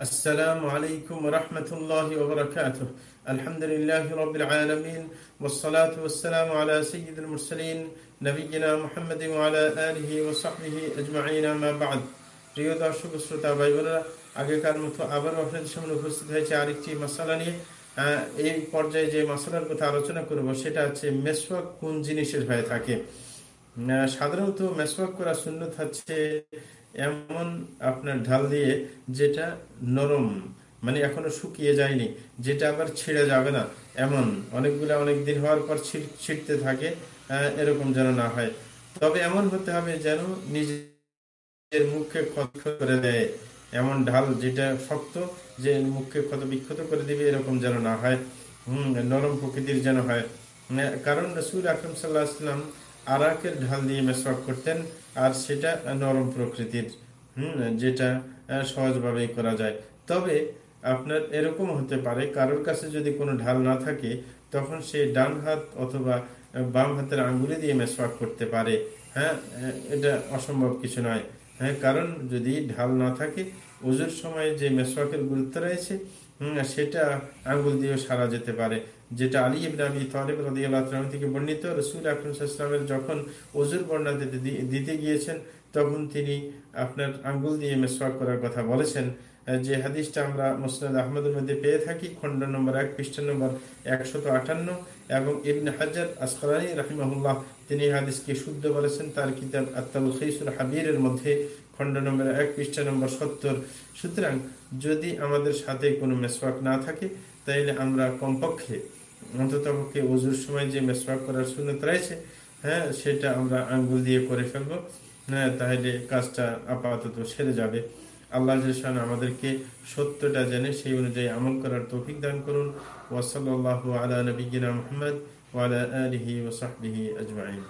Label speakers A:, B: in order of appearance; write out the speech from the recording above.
A: السلام عليكم ورحمة الله وبركاته الحمد لله رب العالمين والصلاة والسلام على سيد المرسلين نبينا محمد وعلى آله وصحبه أجمعين ما بعد প্রিয় দর্শক শ্রোতা ভাই বোনেরা আগেকার মতো আবার আপনাদের সামনে উপস্থিত হয়েছে আরেকটি মশালা নিয়ে আহ, এই পর্যায়ে যে মশলার কথা আলোচনা করব সেটা হচ্ছে মেসওয়াক কোন জিনিসের হয়ে থাকে আহ, সাধারণত মেসওয়াক করা সুন্নত হচ্ছে এমন আপনার ঢাল দিয়ে যেটা নরম মানে এখনও শুকিয়ে যায়নি, যেটা আবার ছিঁড়ে যাবে না, এমন। অনেকগুলো অনেক দিন হওয়ার পর ছিটতে থাকে এরকম যেন না হয়। তবে এমন হতে হবে যেন নিজের মুখে ক্ষত করে দেয়। এমন ঢাল যেটা শক্ত, যে মুখকে ক্ষত বিক্ষত করে দিবে, এরকম যেন না হয়। হম, নরম প্রকৃতির যেন হয়। কারণ রসুল আকরম সাল্লাহ আসলাম আরাকের ঢাল দিয়ে মেসওয়াক করতেন, আর সেটা নরম প্রকৃতির, হুম, যেটা সহজভাবেই করা যায়। তবে আপনার এরকম হতে পারে, কারোর কাছে যদি কোনো ঢাল না থাকে, তখন সে ডান হাত অথবা বাম হাতের আঙ্গুলে দিয়ে মেসওয়াক করতে পারে। হ্যাঁ এটা অসম্ভব কিছু নয়। হ্যাঁ কারণ যদি ঢাল না থাকে ওজুর সময় যে মেসওয়াকের গুরুত্ব রয়েছে সেটা আঙ্গুল দিয়ে সারা যেতে পারে। যেটা আলী ইবনে আবি তালেব তাআলা থেকে বর্ণিত, রসুল আকরম যখন অজুর বর্ণনা দিতে গিয়েছেন, তখন তিনি আপনার আঙ্গুল দিয়ে মেসওয়াক করার কথা বলেছেন যে হাদিসটা আমরা মুসনাদ আহমদের মধ্যে পেয়ে থাকি, খণ্ড নম্বর এক, পৃষ্ঠা নম্বর একশত আটান্ন, এবং ইবনে হাজার আসকালানি রাহিমাহুল্লাহ তিনি হাদিসকে শুদ্ধ বলেছেন, তার কিতাব আত্তাল খৈসুল হাবিরের মধ্যে খণ্ড নম্বর এক, পৃষ্ঠা নম্বর সত্তর। সুতরাং যদি আমাদের সাথে কোনো মেসওয়াক না থাকে, তাইলে আমরা কমপক্ষে অন্তত পক্ষে ওজুর সময় যে মেসওয়াক করার সুন্নত রয়েছে হ্যাঁ সেটা আমরা আঙ্গুল দিয়ে করে ফেলব হ্যাঁ তাহলে কাজটা আপাতত সেরে যাবে। আল্লাহ জান আমাদেরকে সত্যটা জেনে সেই অনুযায়ী আমল করার তৌফিক দান করুন। ওয়াসাল্লাহ আলা নবীনা মোহাম্মদ ওয়ালা আলিহি ওসাহবিহি আজমাইন।